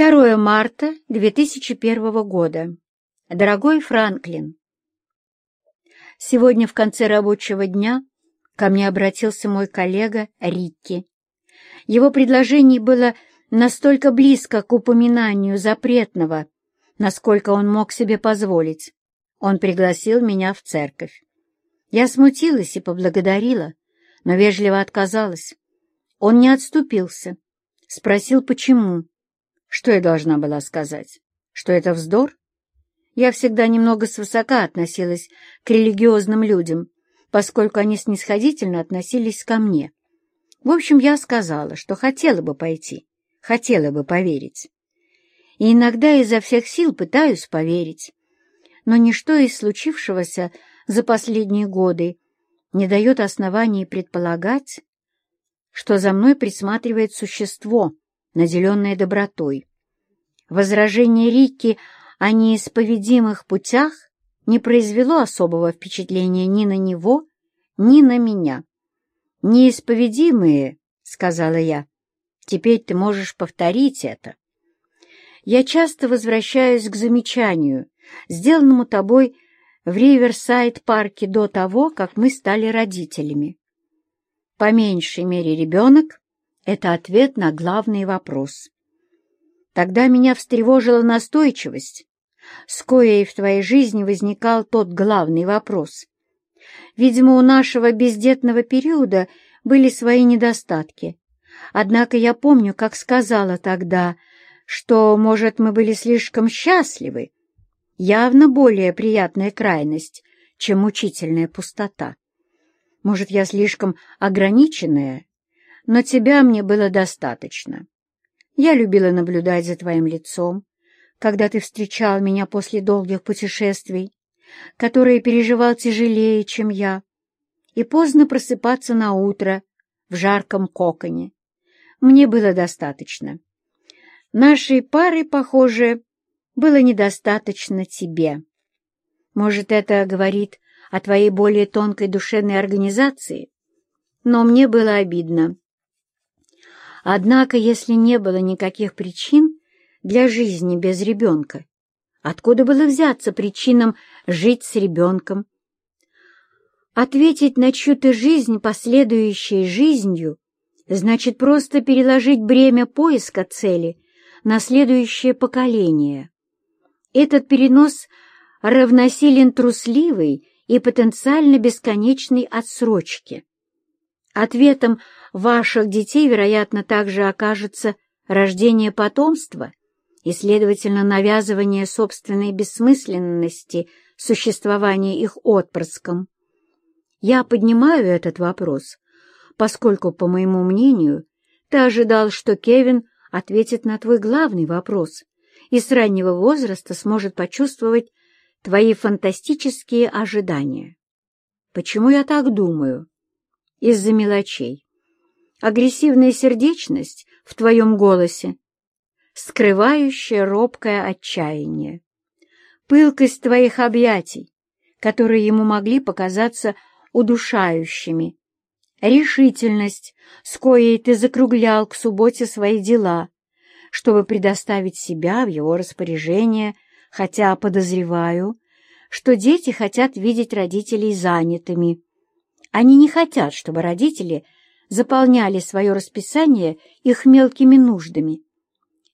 2 марта 2001 года. Дорогой Франклин, сегодня в конце рабочего дня ко мне обратился мой коллега Рикки. Его предложение было настолько близко к упоминанию запретного, насколько он мог себе позволить. Он пригласил меня в церковь. Я смутилась и поблагодарила, но вежливо отказалась. Он не отступился, спросил, почему. Что я должна была сказать? Что это вздор? Я всегда немного свысока относилась к религиозным людям, поскольку они снисходительно относились ко мне. В общем, я сказала, что хотела бы пойти, хотела бы поверить. И иногда изо всех сил пытаюсь поверить, но ничто из случившегося за последние годы не дает оснований предполагать, что за мной присматривает существо, наделенное добротой. Возражение Рикки о неисповедимых путях не произвело особого впечатления ни на него, ни на меня. «Неисповедимые», — сказала я, — «теперь ты можешь повторить это». Я часто возвращаюсь к замечанию, сделанному тобой в Риверсайд-парке до того, как мы стали родителями. По меньшей мере ребенок — это ответ на главный вопрос. Тогда меня встревожила настойчивость, с коей в твоей жизни возникал тот главный вопрос. Видимо, у нашего бездетного периода были свои недостатки. Однако я помню, как сказала тогда, что, может, мы были слишком счастливы. Явно более приятная крайность, чем мучительная пустота. Может, я слишком ограниченная, но тебя мне было достаточно. Я любила наблюдать за твоим лицом, когда ты встречал меня после долгих путешествий, которые переживал тяжелее, чем я, и поздно просыпаться на утро в жарком коконе. Мне было достаточно. Нашей пары, похоже, было недостаточно тебе. Может, это говорит о твоей более тонкой душевной организации? Но мне было обидно. Однако, если не было никаких причин для жизни без ребенка, откуда было взяться причинам жить с ребенком? Ответить на чью-то жизнь последующей жизнью значит просто переложить бремя поиска цели на следующее поколение. Этот перенос равносилен трусливой и потенциально бесконечной отсрочке. Ответом ваших детей, вероятно, также окажется рождение потомства и, следовательно, навязывание собственной бессмысленности существования их отпрыском. Я поднимаю этот вопрос, поскольку, по моему мнению, ты ожидал, что Кевин ответит на твой главный вопрос и с раннего возраста сможет почувствовать твои фантастические ожидания. Почему я так думаю? Из-за мелочей. Агрессивная сердечность в твоем голосе, скрывающая робкое отчаяние. Пылкость твоих объятий, которые ему могли показаться удушающими. Решительность, с коей ты закруглял к субботе свои дела, чтобы предоставить себя в его распоряжение, хотя подозреваю, что дети хотят видеть родителей занятыми. Они не хотят, чтобы родители заполняли свое расписание их мелкими нуждами.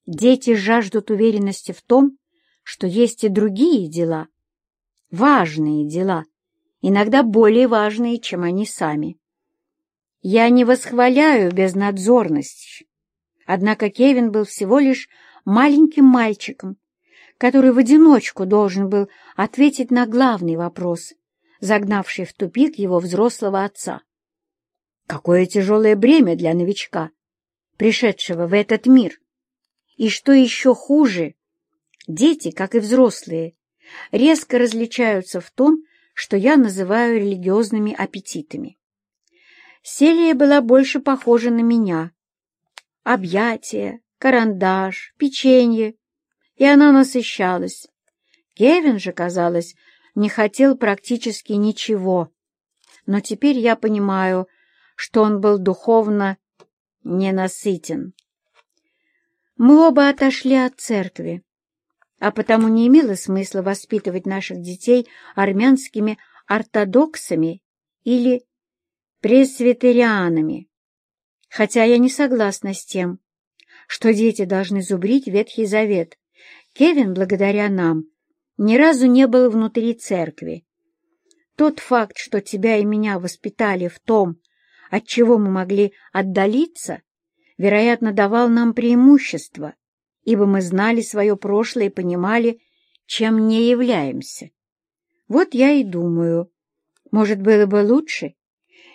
Дети жаждут уверенности в том, что есть и другие дела, важные дела, иногда более важные, чем они сами. Я не восхваляю безнадзорность, однако Кевин был всего лишь маленьким мальчиком, который в одиночку должен был ответить на главный вопрос, загнавший в тупик его взрослого отца. Какое тяжелое бремя для новичка, пришедшего в этот мир! И что еще хуже, дети, как и взрослые, резко различаются в том, что я называю религиозными аппетитами. Селия была больше похожа на меня. Объятия, карандаш, печенье и она насыщалась. Кевин же, казалось, не хотел практически ничего, но теперь я понимаю, что он был духовно ненасытен. Мы оба отошли от церкви, а потому не имело смысла воспитывать наших детей армянскими ортодоксами или пресвитерианами, хотя я не согласна с тем, что дети должны зубрить Ветхий Завет. Кевин, благодаря нам, ни разу не был внутри церкви. Тот факт, что тебя и меня воспитали в том, от чего мы могли отдалиться, вероятно, давал нам преимущество, ибо мы знали свое прошлое и понимали, чем не являемся. Вот я и думаю, может, было бы лучше,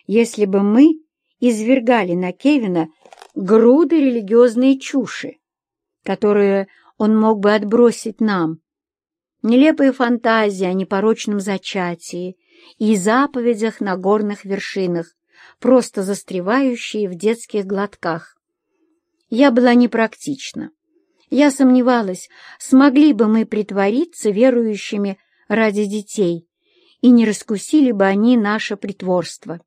если бы мы извергали на Кевина груды религиозной чуши, которые он мог бы отбросить нам, нелепые фантазии о непорочном зачатии и заповедях на горных вершинах, просто застревающие в детских глотках. Я была непрактична. Я сомневалась, смогли бы мы притвориться верующими ради детей, и не раскусили бы они наше притворство.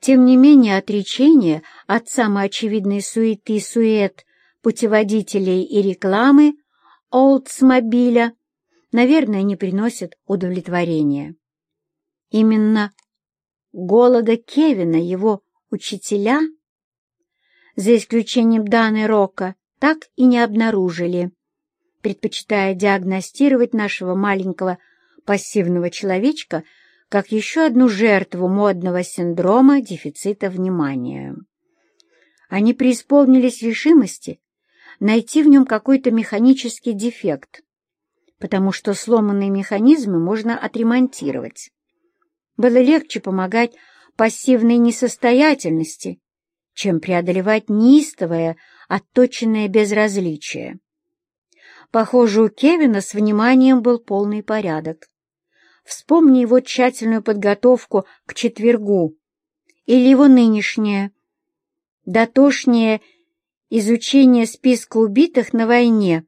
Тем не менее, отречение от самоочевидной суеты сует путеводителей и рекламы Олдсмобиля, наверное, не приносит удовлетворения. Именно голода Кевина его учителя — за исключением Даны Рока, так и не обнаружили, предпочитая диагностировать нашего маленького пассивного человечка как еще одну жертву модного синдрома дефицита внимания. Они преисполнились решимости найти в нем какой-то механический дефект, потому что сломанные механизмы можно отремонтировать. Было легче помогать пассивной несостоятельности, чем преодолевать неистовое, отточенное безразличие. Похоже, у Кевина с вниманием был полный порядок. Вспомни его тщательную подготовку к четвергу или его нынешнее, дотошнее изучение списка убитых на войне,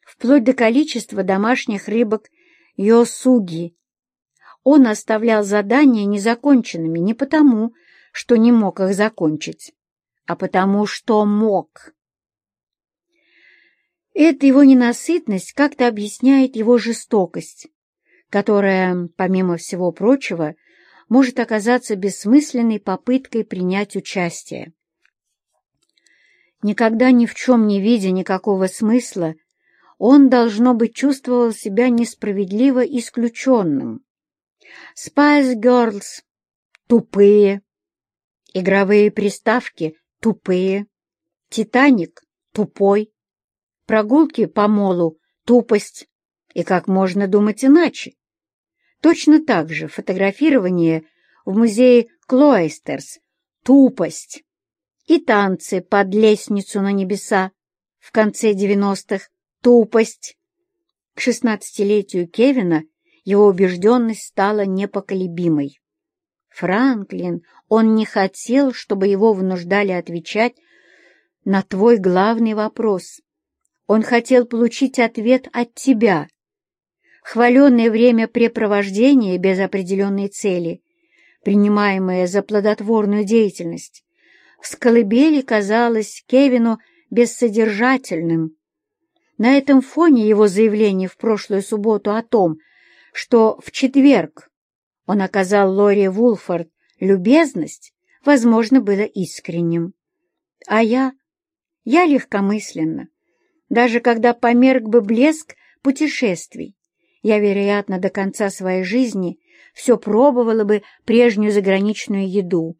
вплоть до количества домашних рыбок Йосуги. Он оставлял задания незаконченными не потому, что не мог их закончить, а потому что мог. Эта его ненасытность как-то объясняет его жестокость, которая, помимо всего прочего, может оказаться бессмысленной попыткой принять участие. Никогда ни в чем не видя никакого смысла, он, должно быть, чувствовал себя несправедливо исключенным. Spice Girls — тупые, Игровые приставки тупые, «Титаник» — тупой, прогулки по молу — тупость, и как можно думать иначе? Точно так же фотографирование в музее Клойстерс — тупость, и танцы под лестницу на небеса в конце девяностых — тупость. К шестнадцатилетию Кевина его убежденность стала непоколебимой. Франклин, он не хотел, чтобы его вынуждали отвечать на твой главный вопрос. Он хотел получить ответ от тебя. Хваленное времяпрепровождение без определенной цели, принимаемое за плодотворную деятельность, в сколыбели казалось Кевину бессодержательным. На этом фоне его заявление в прошлую субботу о том, что в четверг он оказал Лори Вулфорд любезность, возможно, было искренним. А я? Я легкомысленно. Даже когда померк бы блеск путешествий, я, вероятно, до конца своей жизни все пробовала бы прежнюю заграничную еду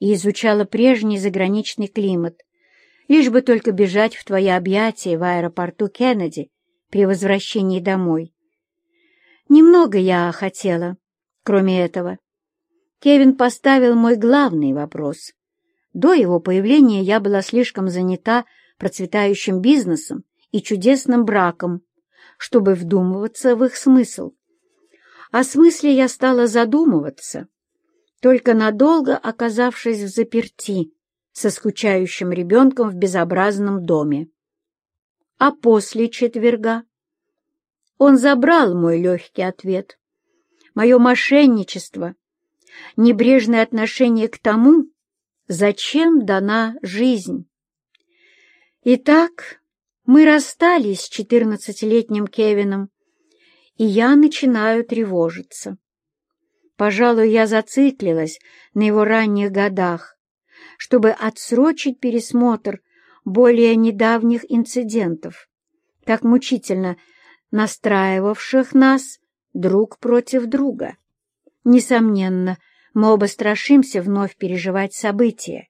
и изучала прежний заграничный климат, лишь бы только бежать в твои объятия в аэропорту Кеннеди при возвращении домой. Немного я хотела, Кроме этого, Кевин поставил мой главный вопрос. До его появления я была слишком занята процветающим бизнесом и чудесным браком, чтобы вдумываться в их смысл. О смысле я стала задумываться, только надолго оказавшись в заперти со скучающим ребенком в безобразном доме. А после четверга он забрал мой легкий ответ мое мошенничество, небрежное отношение к тому, зачем дана жизнь. Итак, мы расстались с четырнадцатилетним Кевином, и я начинаю тревожиться. Пожалуй, я зациклилась на его ранних годах, чтобы отсрочить пересмотр более недавних инцидентов, так мучительно настраивавших нас друг против друга. Несомненно, мы оба страшимся вновь переживать события,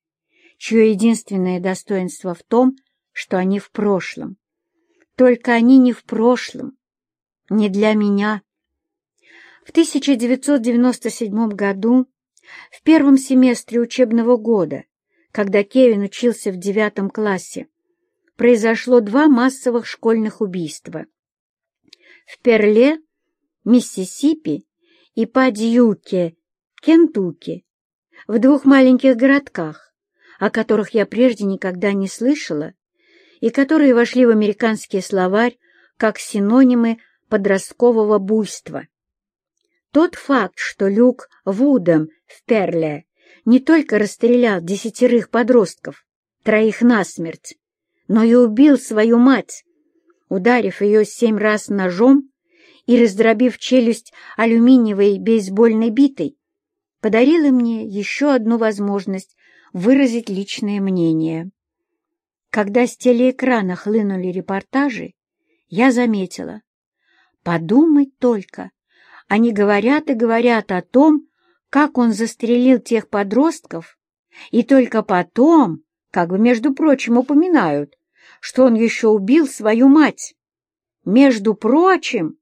чье единственное достоинство в том, что они в прошлом. Только они не в прошлом, не для меня. В 1997 году, в первом семестре учебного года, когда Кевин учился в девятом классе, произошло два массовых школьных убийства. В Перле, Миссисипи и Падьюке, Кентукки, в двух маленьких городках, о которых я прежде никогда не слышала, и которые вошли в американский словарь как синонимы подросткового буйства. Тот факт, что Люк Вудом в Перле не только расстрелял десятерых подростков, троих насмерть, но и убил свою мать, ударив ее семь раз ножом и раздробив челюсть алюминиевой бейсбольной битой, подарила мне еще одну возможность выразить личное мнение. Когда с телеэкрана хлынули репортажи, я заметила. Подумать только, они говорят и говорят о том, как он застрелил тех подростков, и только потом, как бы, между прочим, упоминают, что он еще убил свою мать. Между прочим,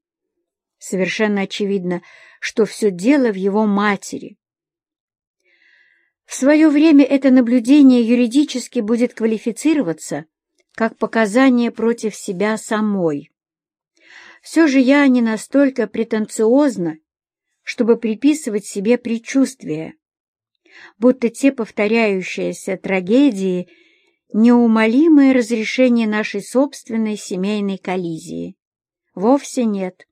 совершенно очевидно, что все дело в его матери. В свое время это наблюдение юридически будет квалифицироваться как показание против себя самой. Все же я не настолько претенциозна, чтобы приписывать себе предчувствия, будто те повторяющиеся трагедии — неумолимое разрешение нашей собственной семейной коллизии. Вовсе нет.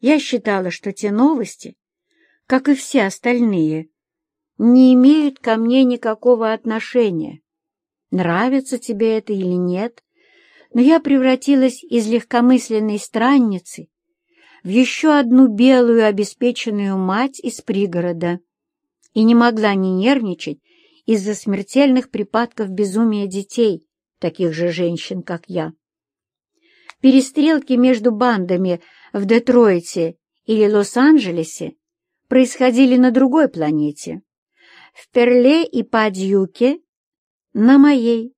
Я считала, что те новости, как и все остальные, не имеют ко мне никакого отношения. Нравится тебе это или нет, но я превратилась из легкомысленной странницы в еще одну белую обеспеченную мать из пригорода и не могла не нервничать из-за смертельных припадков безумия детей, таких же женщин, как я. Перестрелки между бандами в Детройте или Лос-Анджелесе происходили на другой планете, в Перле и Падьюке, на моей.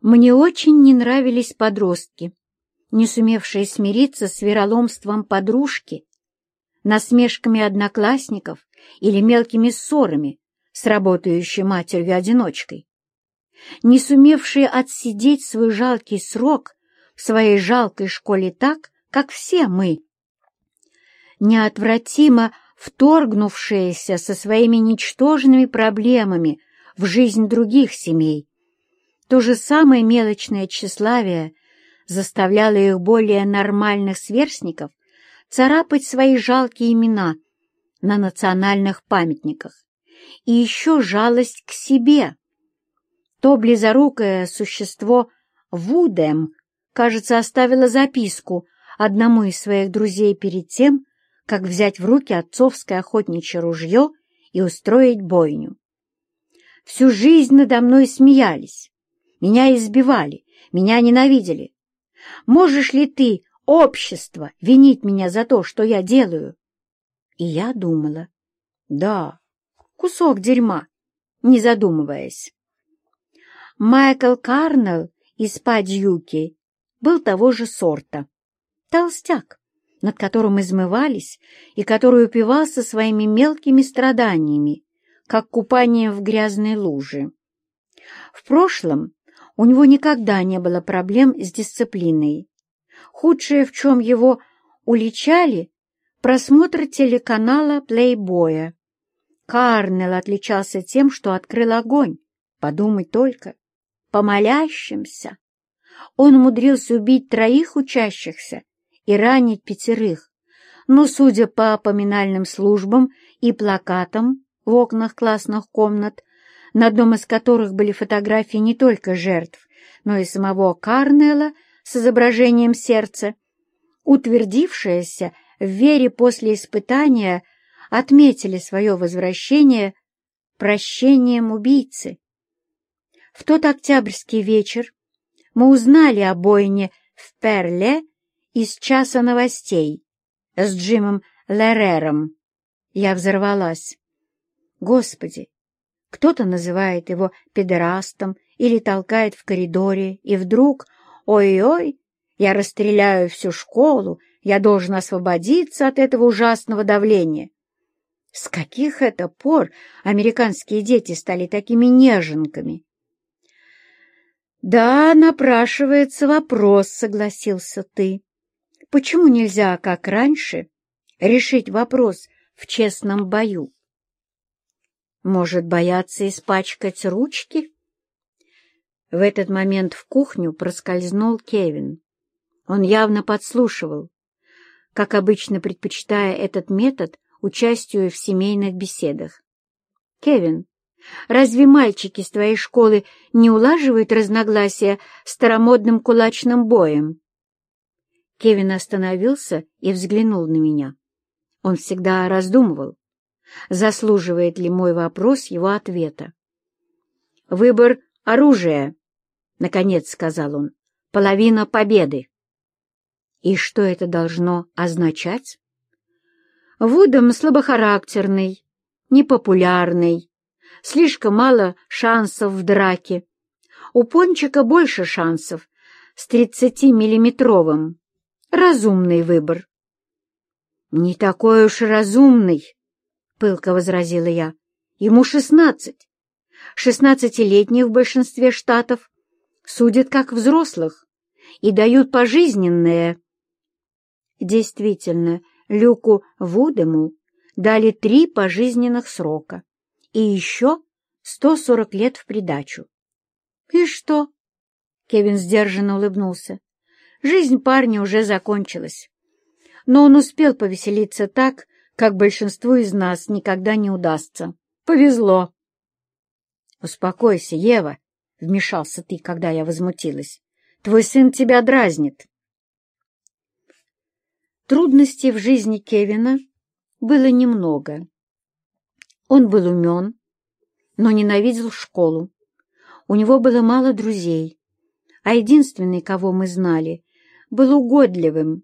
Мне очень не нравились подростки, не сумевшие смириться с вероломством подружки, насмешками одноклассников или мелкими ссорами, с работающей матерью-одиночкой, не сумевшие отсидеть свой жалкий срок в своей жалкой школе так, как все мы, неотвратимо вторгнувшиеся со своими ничтожными проблемами в жизнь других семей. То же самое мелочное тщеславие заставляло их более нормальных сверстников царапать свои жалкие имена на национальных памятниках и еще жалость к себе. То близорукое существо Вудем, кажется, оставило записку одному из своих друзей перед тем, как взять в руки отцовское охотничье ружье и устроить бойню. Всю жизнь надо мной смеялись, меня избивали, меня ненавидели. Можешь ли ты, общество, винить меня за то, что я делаю? И я думала, да, кусок дерьма, не задумываясь. Майкл Карнелл из Падьюки был того же сорта. Толстяк, над которым измывались и который упивался своими мелкими страданиями, как купанием в грязной луже. В прошлом у него никогда не было проблем с дисциплиной. Худшее, в чем его уличали, просмотр телеканала «Плейбоя», Карнел отличался тем, что открыл огонь. Подумать только. По молящимся. Он умудрился убить троих учащихся и ранить пятерых. Но, судя по поминальным службам и плакатам в окнах классных комнат, на одном из которых были фотографии не только жертв но и самого Карнелла с изображением сердца, утвердившаяся в вере после испытания, отметили свое возвращение прощением убийцы. В тот октябрьский вечер мы узнали о бойне в Перле из часа новостей с Джимом Лерером. Я взорвалась. Господи, кто-то называет его педерастом или толкает в коридоре, и вдруг, ой-ой, я расстреляю всю школу, я должен освободиться от этого ужасного давления. С каких это пор американские дети стали такими неженками? «Да, напрашивается вопрос», — согласился ты. «Почему нельзя, как раньше, решить вопрос в честном бою?» Может, бояться испачкать ручки? В этот момент в кухню проскользнул Кевин. Он явно подслушивал, как обычно предпочитая этот метод участию в семейных беседах. «Кевин, разве мальчики с твоей школы не улаживают разногласия старомодным кулачным боем?» Кевин остановился и взглянул на меня. Он всегда раздумывал, заслуживает ли мой вопрос его ответа. «Выбор оружия», — наконец сказал он, — «половина победы». И что это должно означать? Вудом слабохарактерный, непопулярный, слишком мало шансов в драке. У Пончика больше шансов с тридцатимиллиметровым. Разумный выбор. Не такой уж разумный, пылко возразила я. Ему шестнадцать. Шестнадцатилетних в большинстве штатов судят как взрослых и дают пожизненное. Действительно, Люку Вудему дали три пожизненных срока и еще сто сорок лет в придачу. «И что?» — Кевин сдержанно улыбнулся. «Жизнь парня уже закончилась, но он успел повеселиться так, как большинству из нас никогда не удастся. Повезло. «Успокойся, Ева», — вмешался ты, когда я возмутилась. «Твой сын тебя дразнит». Трудностей в жизни Кевина было немного. Он был умен, но ненавидел школу. У него было мало друзей, а единственный, кого мы знали, был угодливым.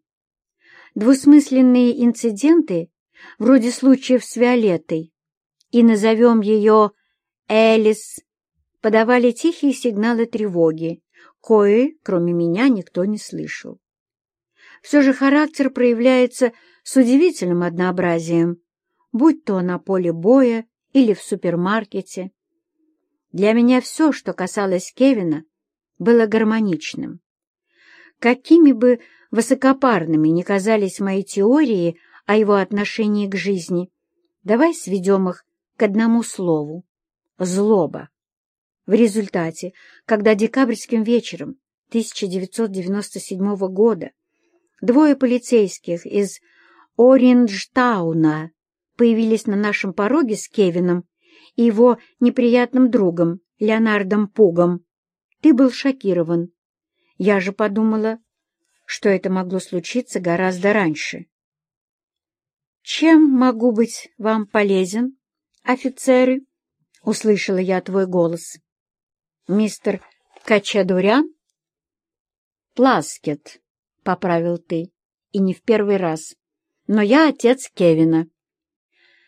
Двусмысленные инциденты вроде случаев с Виолеттой, и назовем ее Элис, подавали тихие сигналы тревоги, кои, кроме меня, никто не слышал. Все же характер проявляется с удивительным однообразием, будь то на поле боя или в супермаркете. Для меня все, что касалось Кевина, было гармоничным. Какими бы высокопарными ни казались мои теории о его отношении к жизни, давай сведем их к одному слову — злоба. В результате, когда декабрьским вечером 1997 года двое полицейских из Ориндж-тауна появились на нашем пороге с Кевином и его неприятным другом Леонардом Пугом, ты был шокирован. Я же подумала, что это могло случиться гораздо раньше. «Чем могу быть вам полезен, офицеры?» — услышала я твой голос. «Мистер Качадурян?» «Пласкет», — поправил ты, и не в первый раз. «Но я отец Кевина».